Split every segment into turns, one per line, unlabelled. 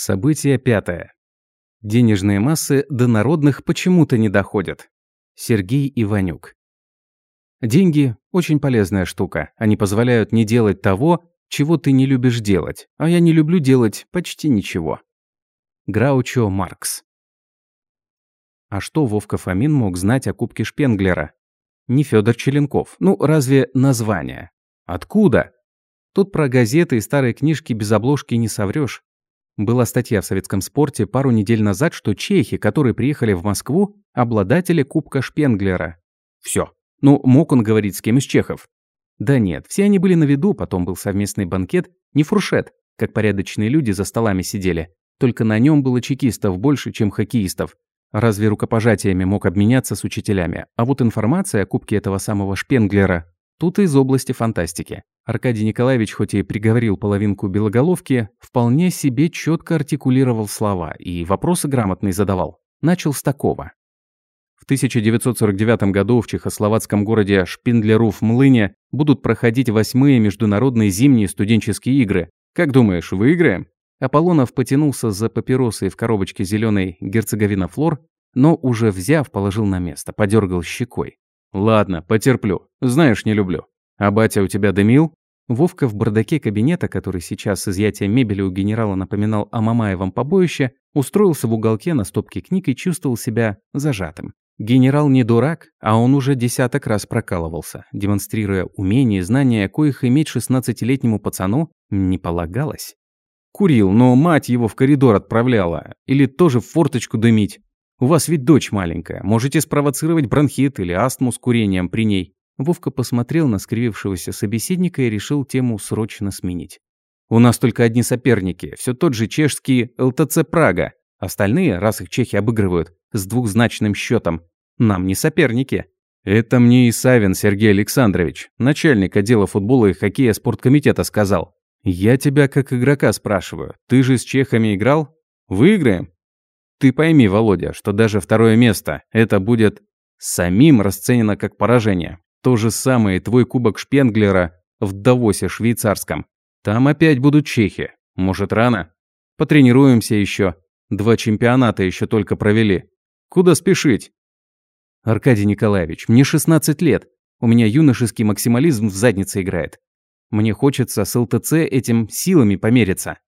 Событие пятое. Денежные массы до народных почему-то не доходят. Сергей Иванюк. Деньги – очень полезная штука. Они позволяют не делать того, чего ты не любишь делать. А я не люблю делать почти ничего. Граучо Маркс. А что Вовка Фомин мог знать о Кубке Шпенглера? Не Федор Челенков. Ну, разве название? Откуда? Тут про газеты и старые книжки без обложки не соврёшь. Была статья в советском спорте пару недель назад, что чехи, которые приехали в Москву, обладатели Кубка Шпенглера. Всё. Ну, мог он говорить с кем из чехов? Да нет, все они были на виду, потом был совместный банкет, не фуршет, как порядочные люди за столами сидели. Только на нем было чекистов больше, чем хоккеистов. Разве рукопожатиями мог обменяться с учителями? А вот информация о кубке этого самого Шпенглера тут из области фантастики. Аркадий Николаевич, хоть и приговорил половинку белоголовки, вполне себе четко артикулировал слова и вопросы грамотные задавал. Начал с такого. В 1949 году в чехословацком городе Шпиндлеру-в-Млыне будут проходить восьмые международные зимние студенческие игры. Как думаешь, выиграем? Аполлонов потянулся за папиросой в коробочке зеленой герцоговина флор, но уже взяв, положил на место, подергал щекой. «Ладно, потерплю. Знаешь, не люблю. А батя у тебя дымил?» Вовка в бардаке кабинета, который сейчас с изъятием мебели у генерала напоминал о Мамаевом побоище, устроился в уголке на стопке книг и чувствовал себя зажатым. Генерал не дурак, а он уже десяток раз прокалывался, демонстрируя умения и знания, коих иметь шестнадцатилетнему пацану не полагалось. Курил, но мать его в коридор отправляла. Или тоже в форточку дымить. У вас ведь дочь маленькая. Можете спровоцировать бронхит или астму с курением при ней. Вовка посмотрел на скривившегося собеседника и решил тему срочно сменить. «У нас только одни соперники, все тот же чешский ЛТЦ Прага. Остальные, раз их чехи обыгрывают, с двухзначным счетом, нам не соперники». «Это мне и Савин Сергей Александрович, начальник отдела футбола и хоккея спорткомитета, сказал. Я тебя как игрока спрашиваю. Ты же с чехами играл? Выиграем? Ты пойми, Володя, что даже второе место это будет самим расценено как поражение. То же самое твой кубок Шпенглера в Давосе швейцарском. Там опять будут чехи. Может, рано? Потренируемся еще. Два чемпионата еще только провели. Куда спешить? Аркадий Николаевич, мне 16 лет. У меня юношеский максимализм в заднице играет. Мне хочется с ЛТЦ этим силами помериться.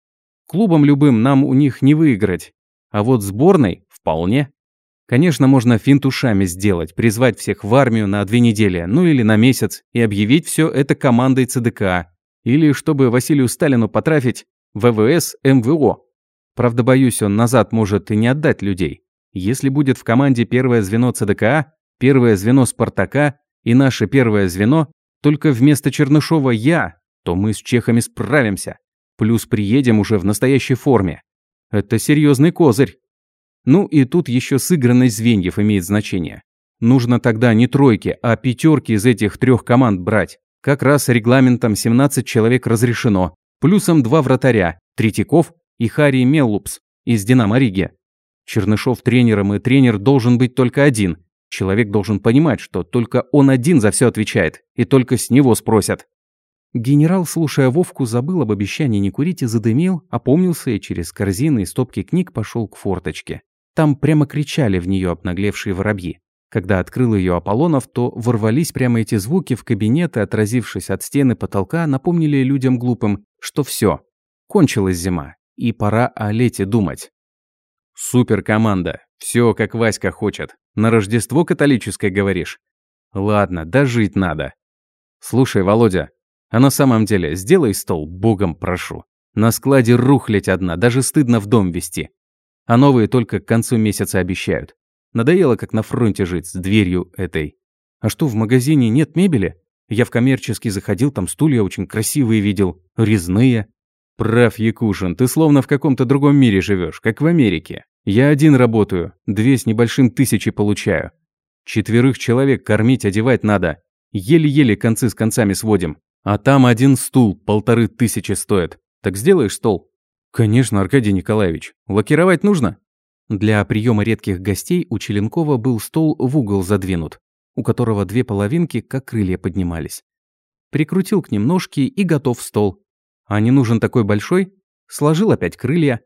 Клубом любым нам у них не выиграть. А вот сборной вполне. Конечно, можно финт ушами сделать, призвать всех в армию на две недели, ну или на месяц, и объявить все это командой ЦДК. Или, чтобы Василию Сталину потрафить, ВВС МВО. Правда, боюсь, он назад может и не отдать людей. Если будет в команде первое звено ЦДК, первое звено Спартака и наше первое звено, только вместо Чернышова я, то мы с чехами справимся. Плюс приедем уже в настоящей форме. Это серьезный козырь. Ну и тут еще сыгранность звеньев имеет значение. Нужно тогда не тройки, а пятерки из этих трех команд брать. Как раз регламентом 17 человек разрешено. Плюсом два вратаря – Третьяков и Харри Меллупс из «Динамо Риги». Чернышов тренером и тренер должен быть только один. Человек должен понимать, что только он один за все отвечает, и только с него спросят. Генерал, слушая Вовку, забыл об обещании не курить и задымил, опомнился и через корзины и стопки книг пошел к форточке. Там прямо кричали в нее обнаглевшие воробьи. Когда открыл ее Аполлонов, то ворвались прямо эти звуки в кабинет и, отразившись от стены потолка, напомнили людям глупым, что все, кончилась зима, и пора о лете думать. Супер команда, все как Васька хочет. На Рождество католическое говоришь? Ладно, дожить надо. Слушай, Володя, а на самом деле, сделай стол, богом прошу. На складе рухлядь одна, даже стыдно в дом вести. А новые только к концу месяца обещают. Надоело, как на фронте жить, с дверью этой. А что, в магазине нет мебели? Я в коммерческий заходил, там стулья очень красивые видел, резные. Прав, Якушин, ты словно в каком-то другом мире живешь, как в Америке. Я один работаю, две с небольшим тысячи получаю. Четверых человек кормить, одевать надо. Еле-еле концы с концами сводим. А там один стул полторы тысячи стоит. Так сделаешь стол? Конечно, Аркадий Николаевич. Лакировать нужно? Для приема редких гостей у Челенкова был стол в угол задвинут, у которого две половинки как крылья поднимались. Прикрутил к ним ножки и готов стол. А не нужен такой большой? Сложил опять крылья.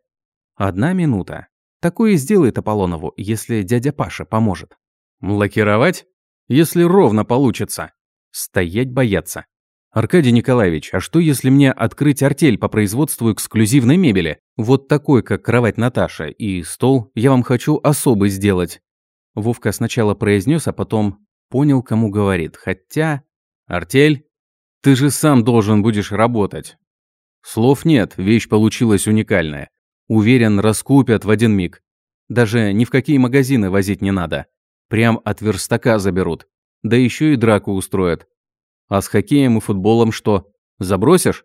Одна минута. Такое и сделает Аполлонову, если дядя Паша поможет. Лакировать? Если ровно получится. Стоять бояться. Аркадий Николаевич, а что если мне открыть артель по производству эксклюзивной мебели? Вот такой, как кровать Наташа, и стол я вам хочу особый сделать. Вовка сначала произнес, а потом понял, кому говорит. Хотя... Артель? Ты же сам должен будешь работать. Слов нет, вещь получилась уникальная. Уверен, раскупят в один миг. Даже ни в какие магазины возить не надо. Прям от верстака заберут. Да еще и драку устроят. А с хоккеем и футболом что? Забросишь?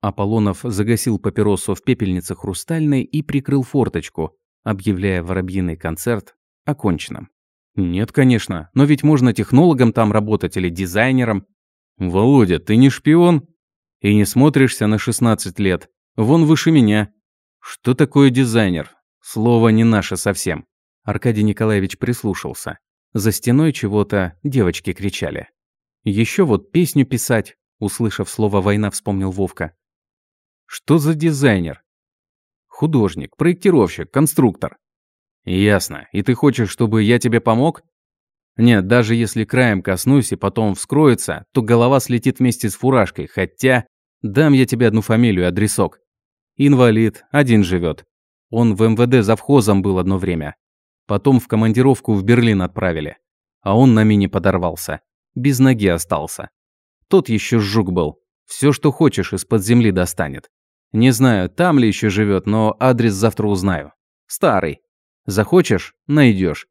Аполлонов загасил папиросу в пепельнице хрустальной и прикрыл форточку, объявляя воробьиный концерт оконченным. «Нет, конечно, но ведь можно технологом там работать или дизайнером». «Володя, ты не шпион?» «И не смотришься на 16 лет. Вон выше меня». «Что такое дизайнер? Слово не наше совсем». Аркадий Николаевич прислушался. За стеной чего-то девочки кричали. Еще вот песню писать, услышав слово «война», вспомнил Вовка. Что за дизайнер? Художник, проектировщик, конструктор. Ясно. И ты хочешь, чтобы я тебе помог? Нет, даже если краем коснусь и потом вскроется, то голова слетит вместе с фуражкой, хотя... Дам я тебе одну фамилию, адресок. Инвалид, один живет. Он в МВД завхозом был одно время. Потом в командировку в Берлин отправили. А он на мине подорвался без ноги остался. Тот еще жук был. Все, что хочешь, из-под земли достанет. Не знаю, там ли еще живет, но адрес завтра узнаю. Старый. Захочешь – найдешь.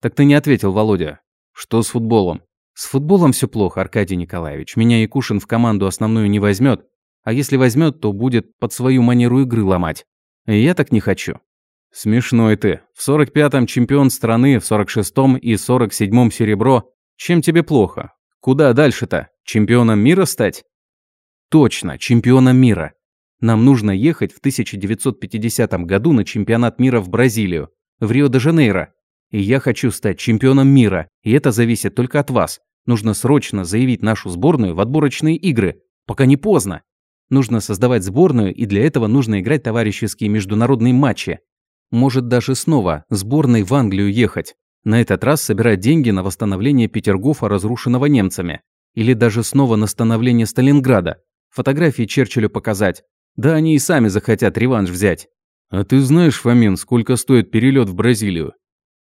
Так ты не ответил, Володя. Что с футболом? С футболом все плохо, Аркадий Николаевич. Меня Якушин в команду основную не возьмет, а если возьмет, то будет под свою манеру игры ломать. И я так не хочу. Смешной ты. В 45-м чемпион страны, в 46-м и 47-м серебро. Чем тебе плохо? Куда дальше-то? Чемпионом мира стать? Точно, чемпионом мира. Нам нужно ехать в 1950 году на чемпионат мира в Бразилию, в Рио-де-Жанейро. И я хочу стать чемпионом мира, и это зависит только от вас. Нужно срочно заявить нашу сборную в отборочные игры, пока не поздно. Нужно создавать сборную, и для этого нужно играть товарищеские международные матчи. Может даже снова сборной в Англию ехать. На этот раз собирать деньги на восстановление Петергофа, разрушенного немцами. Или даже снова на становление Сталинграда. Фотографии Черчиллю показать. Да они и сами захотят реванш взять. А ты знаешь, Фомин, сколько стоит перелет в Бразилию?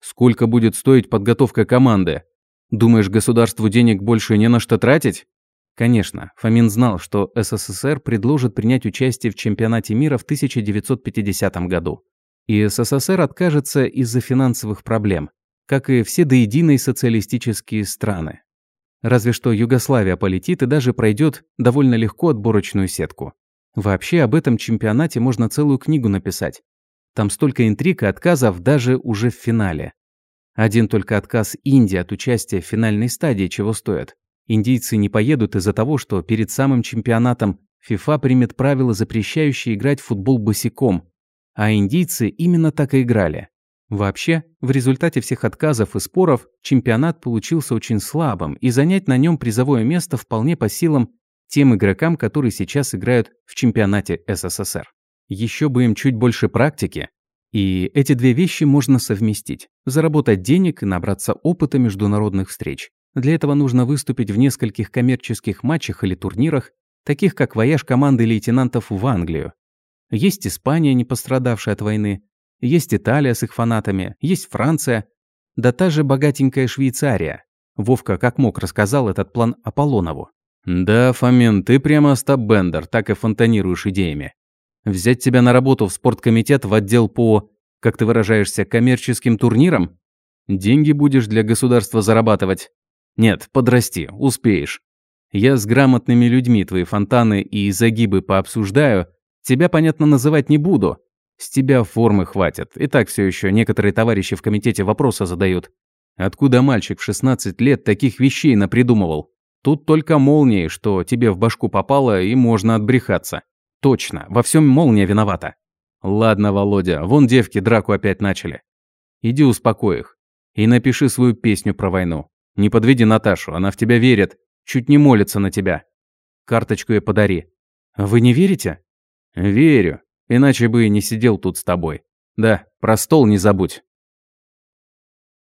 Сколько будет стоить подготовка команды? Думаешь, государству денег больше не на что тратить? Конечно, Фомин знал, что СССР предложит принять участие в чемпионате мира в 1950 году. И СССР откажется из-за финансовых проблем как и все до социалистические страны. Разве что Югославия полетит и даже пройдет довольно легко отборочную сетку. Вообще об этом чемпионате можно целую книгу написать. Там столько интриг и отказов даже уже в финале. Один только отказ Индии от участия в финальной стадии чего стоит. Индийцы не поедут из-за того, что перед самым чемпионатом ФИФА примет правила, запрещающие играть в футбол босиком. А индийцы именно так и играли. Вообще, в результате всех отказов и споров, чемпионат получился очень слабым, и занять на нем призовое место вполне по силам тем игрокам, которые сейчас играют в чемпионате СССР. Еще бы им чуть больше практики, и эти две вещи можно совместить. Заработать денег и набраться опыта международных встреч. Для этого нужно выступить в нескольких коммерческих матчах или турнирах, таких как вояж команды лейтенантов в Англию. Есть Испания, не пострадавшая от войны, есть Италия с их фанатами, есть Франция, да та же богатенькая Швейцария. Вовка как мог рассказал этот план Аполлонову. «Да, Фомин, ты прямо Остап Бендер, так и фонтанируешь идеями. Взять тебя на работу в спорткомитет в отдел по, как ты выражаешься, коммерческим турнирам? Деньги будешь для государства зарабатывать? Нет, подрасти, успеешь. Я с грамотными людьми твои фонтаны и загибы пообсуждаю, тебя, понятно, называть не буду, с тебя формы хватит. И так все еще некоторые товарищи в комитете вопросы задают. Откуда мальчик в 16 лет таких вещей напридумывал? Тут только молнии, что тебе в башку попало, и можно отбрехаться. Точно, во всем молния виновата. Ладно, Володя, вон девки драку опять начали. Иди успокой их. И напиши свою песню про войну. Не подведи Наташу, она в тебя верит. Чуть не молится на тебя. Карточку ей подари. Вы не верите? Верю. Иначе бы и не сидел тут с тобой. Да, про стол не забудь.